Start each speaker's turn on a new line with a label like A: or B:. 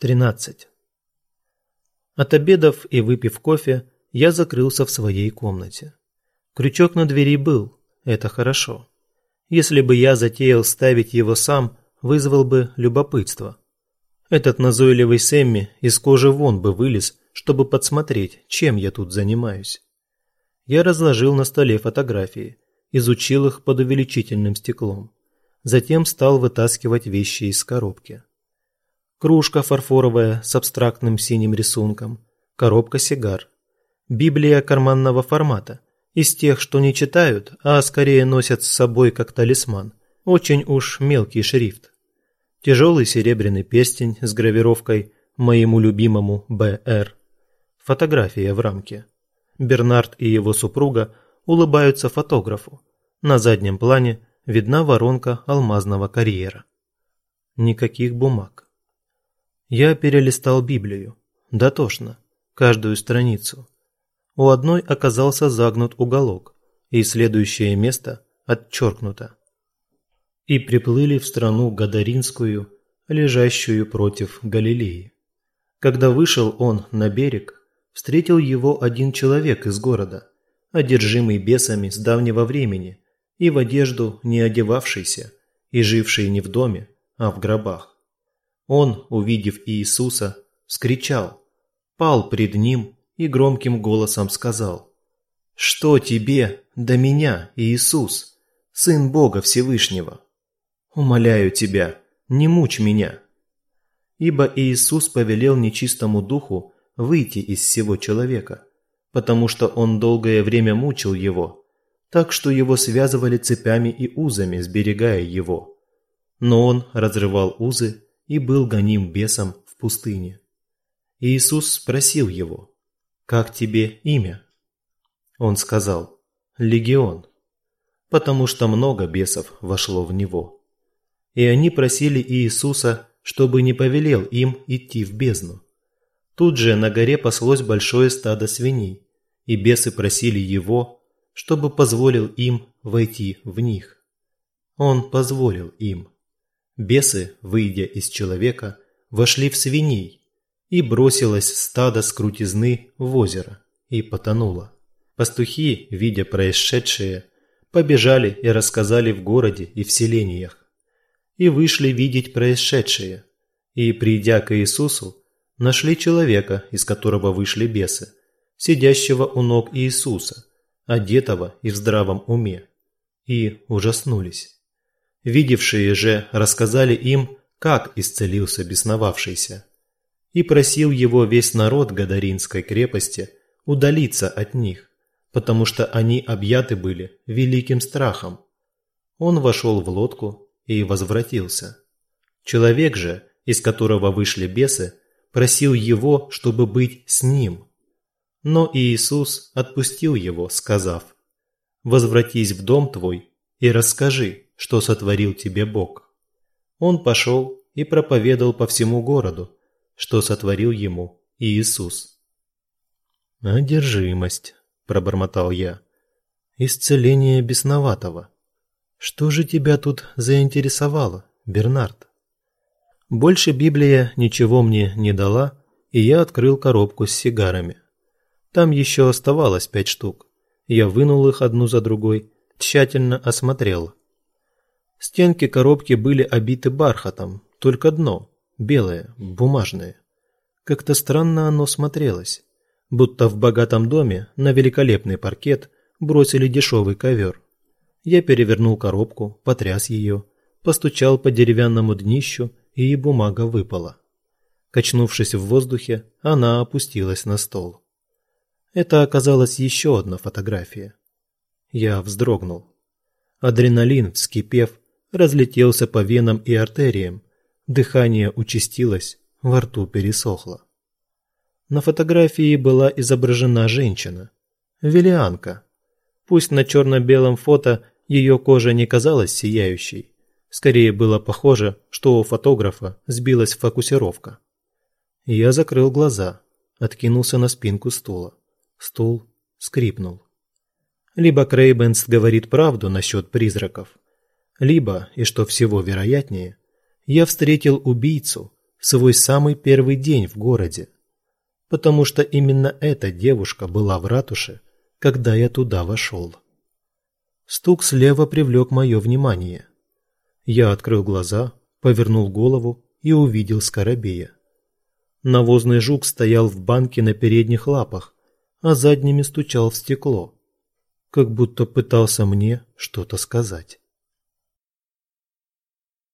A: 13. Отобедав и выпив кофе, я закрылся в своей комнате. Крючок на двери был, это хорошо. Если бы я затеял ставить его сам, вызвал бы любопытство. Этот назойливый Сэмми из кожи вон бы вылез, чтобы подсмотреть, чем я тут занимаюсь. Я разложил на столе фотографии, изучил их под увеличительным стеклом. Затем стал вытаскивать вещи из коробки кружка фарфоровая с абстрактным синим рисунком, коробка сигар, Библия карманного формата, из тех, что не читают, а скорее носят с собой как талисман, очень уж мелкий шрифт. Тяжелый серебряный перстень с гравировкой «Моему любимому Б.Р.», фотография в рамке. Бернард и его супруга улыбаются фотографу. На заднем плане видна воронка алмазного карьера. Никаких бумаг. Я перелистал Библию. Дотошно. Каждую страницу. У одной оказался загнут уголок, и следующее место отчеркнуто. И приплыли в страну Гадаринскую, лежащую против Галилеи. Когда вышел он на берег, встретил его один человек из города, одержимый бесами с давнего времени и в одежду не одевавшийся, и живший не в доме, а в гробах. Он, увидев Иисуса, вскричал, пал пред ним и громким голосом сказал, «Что тебе до меня, Иисус, Сын Бога Всевышнего? Умоляю тебя, не мучь меня». Ибо Иисус повелел нечистому духу выйти из всего человека, потому что он долгое время мучил его, так что его связывали цепями и узами, сберегая его. Но он разрывал узы и был гоним бесом в пустыне. Иисус спросил его, «Как тебе имя?» Он сказал, «Легион», потому что много бесов вошло в него. И они просили Иисуса, чтобы не повелел им идти в бездну. Тут же на горе паслось большое стадо свиней, и бесы просили его, чтобы позволил им войти в них. Он позволил им. Бесы, выйдя из человека, вошли в свиней, и бросилось стадо с крутизны в озеро и потонуло. Пастухи, видя происшедшее, побежали и рассказали в городе и в селениях. И вышли видеть происшедшее, и, придя к Иисусу, нашли человека, из которого вышли бесы, сидящего у ног Иисуса, одетого и в здравом уме, и ужаснулись. Видевшие же рассказали им, как исцелился бесновавшийся. И просил его весь народ Гадаринской крепости удалиться от них, потому что они объяты были великим страхом. Он вошел в лодку и возвратился. Человек же, из которого вышли бесы, просил его, чтобы быть с ним. Но Иисус отпустил его, сказав, «Возвратись в дом твой и расскажи, что сотворил тебе Бог. Он пошел и проповедовал по всему городу, что сотворил ему Иисус. «Одержимость», – пробормотал я. «Исцеление бесноватого. Что же тебя тут заинтересовало, Бернард?» Больше Библия ничего мне не дала, и я открыл коробку с сигарами. Там еще оставалось пять штук. Я вынул их одну за другой, тщательно осмотрел. Стенки коробки были обиты бархатом, только дно белое, бумажное. Как-то странно оно смотрелось, будто в богатом доме на великолепный паркет бросили дешевый ковер. Я перевернул коробку, потряс ее, постучал по деревянному днищу, и бумага выпала. Качнувшись в воздухе, она опустилась на стол. Это оказалась еще одна фотография. Я вздрогнул. Адреналин, вскипев, разлетелся по венам и артериям, дыхание участилось, во рту пересохло. На фотографии была изображена женщина, велианка. Пусть на черно-белом фото ее кожа не казалась сияющей, скорее было похоже, что у фотографа сбилась фокусировка. Я закрыл глаза, откинулся на спинку стула. Стул скрипнул. Либо Крейбенс говорит правду насчет призраков, либо, и что всего вероятнее, я встретил убийцу, в свой самый первый день в городе, потому что именно эта девушка была в ратуше, когда я туда вошел. Стук слева привлек мое внимание. Я открыл глаза, повернул голову и увидел скоробея. Навозный жук стоял в банке на передних лапах, а задними стучал в стекло, как будто пытался мне что-то сказать.